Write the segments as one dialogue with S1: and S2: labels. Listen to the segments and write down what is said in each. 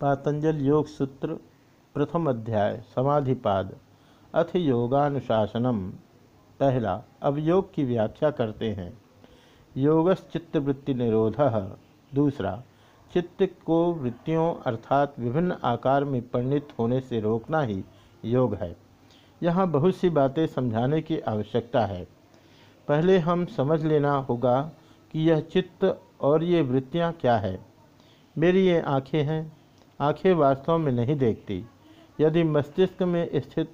S1: पातंजल योग सूत्र, प्रथम अध्याय, समाधिपाद अथ योगानुशासनम पहला, अब योग की व्याख्या करते हैं। योगश्चित्तवृत्ति निरोध दूसरा, चित्त को वृत्तियों अर्थात विभिन्न आकार में परिणित होने से रोकना ही योग है। यहाँ बहुत सी बातें समझाने की आवश्यकता है। पहले हम समझ लेना होगा कि यह चित्त और ये वृत्तियाँ क्या है। मेरी ये आँखें हैं आँखें वास्तव में नहीं देखती। यदि मस्तिष्क में स्थित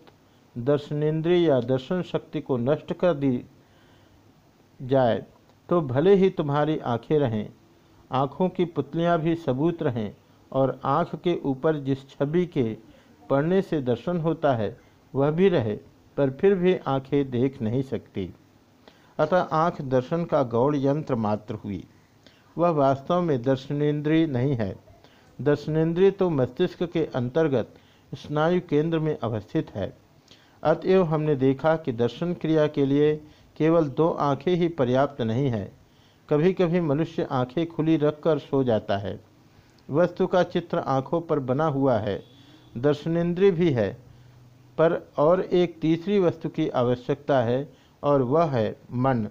S1: दर्शनेन्द्रिय या दर्शन शक्ति को नष्ट कर दी जाए तो भले ही तुम्हारी आँखें रहें, आँखों की पुतलियाँ भी सबूत रहें और आँख के ऊपर जिस छवि के पढ़ने से दर्शन होता है, वह भी रहे, पर फिर भी आँखें देख नहीं सकती। अतः आँख दर्शन का गौड़ यंत्र मात्र हुई। वह वास्तव में दर्शनेन्द्रिय नहीं है। दर्शनेन्द्रिय तो मस्तिष्क के अंतर्गत स्नायु केंद्र में अवस्थित है। अतएव हमने देखा कि दर्शन क्रिया के लिए केवल दो आँखें ही पर्याप्त नहीं है। कभी कभी मनुष्य आँखें खुली रखकर सो जाता है। वस्तु का चित्र आँखों पर बना हुआ है। दर्शनेन्द्रिय भी है, पर और एक तीसरी वस्तु की आवश्यकता है और वह है मन।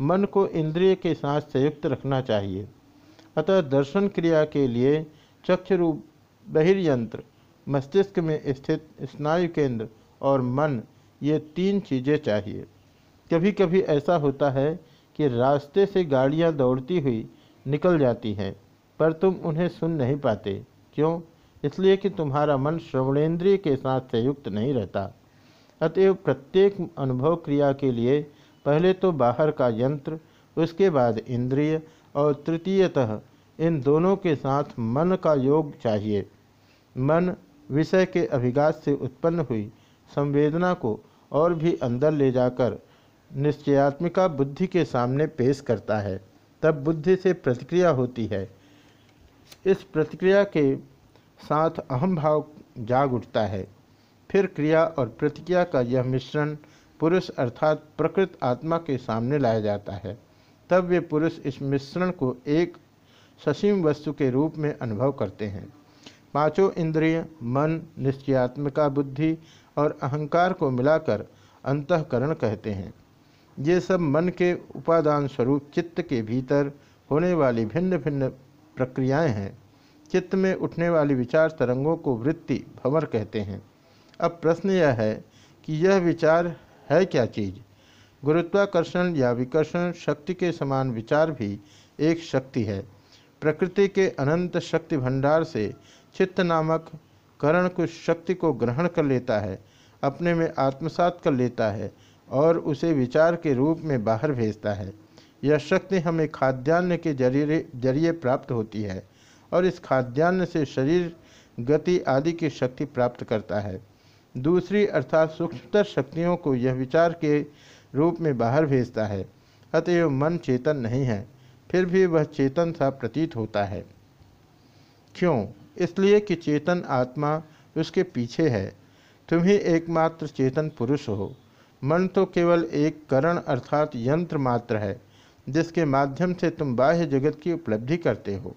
S1: मन को इंद्रिय के साथ संयुक्त रखना चाहिए। अतः दर्शन क्रिया के लिए चक्षुरूप बहिर्यंत्र, मस्तिष्क में स्थित स्नायु केंद्र और मन, ये तीन चीज़ें चाहिए। कभी कभी ऐसा होता है कि रास्ते से गाड़ियाँ दौड़ती हुई निकल जाती हैं, पर तुम उन्हें सुन नहीं पाते। क्यों? इसलिए कि तुम्हारा मन श्रवणेन्द्रिय के साथ संयुक्त नहीं रहता। अतएव प्रत्येक अनुभव क्रिया के लिए पहले तो बाहर का यंत्र, उसके बाद इंद्रिय और तृतीयतः इन दोनों के साथ मन का योग चाहिए। मन विषय के अभिघात से उत्पन्न हुई संवेदना को और भी अंदर ले जाकर निश्चयात्मिका बुद्धि के सामने पेश करता है। तब बुद्धि से प्रतिक्रिया होती है। इस प्रतिक्रिया के साथ अहम भाव जाग उठता है। फिर क्रिया और प्रतिक्रिया का यह मिश्रण पुरुष अर्थात प्रकृत आत्मा के सामने लाया जाता है। तब वे पुरुष इस मिश्रण को एक ससीम वस्तु के रूप में अनुभव करते हैं। पाँचों इंद्रिय, मन, निश्चयात्मिका बुद्धि और अहंकार को मिलाकर अंतकरण कहते हैं। ये सब मन के उपादान स्वरूप चित्त के भीतर होने वाली भिन्न भिन्न प्रक्रियाएँ हैं। चित्त में उठने वाली विचार तरंगों को वृत्ति, भंवर कहते हैं। अब प्रश्न यह है कि यह विचार है क्या चीज़? गुरुत्वाकर्षण या विकर्षण शक्ति के समान विचार भी एक शक्ति है। प्रकृति के अनंत शक्ति भंडार से चित्त नामक करण कुछ शक्ति को ग्रहण कर लेता है, अपने में आत्मसात कर लेता है और उसे विचार के रूप में बाहर भेजता है। यह शक्ति हमें खाद्यान्न के ज़रिए ज़रिए प्राप्त होती है और इस खाद्यान्न से शरीर, गति आदि की शक्ति प्राप्त करता है। दूसरी अर्थात सूक्ष्मतर शक्तियों को यह विचार के रूप में बाहर भेजता है, अतएव मन चेतन नहीं है। फिर भी वह चेतन सा प्रतीत होता है। क्यों? इसलिए कि चेतन आत्मा उसके पीछे है। तुम ही एकमात्र चेतन पुरुष हो। मन तो केवल एक करण अर्थात यंत्र मात्र है, जिसके माध्यम से तुम बाह्य जगत की उपलब्धि करते हो।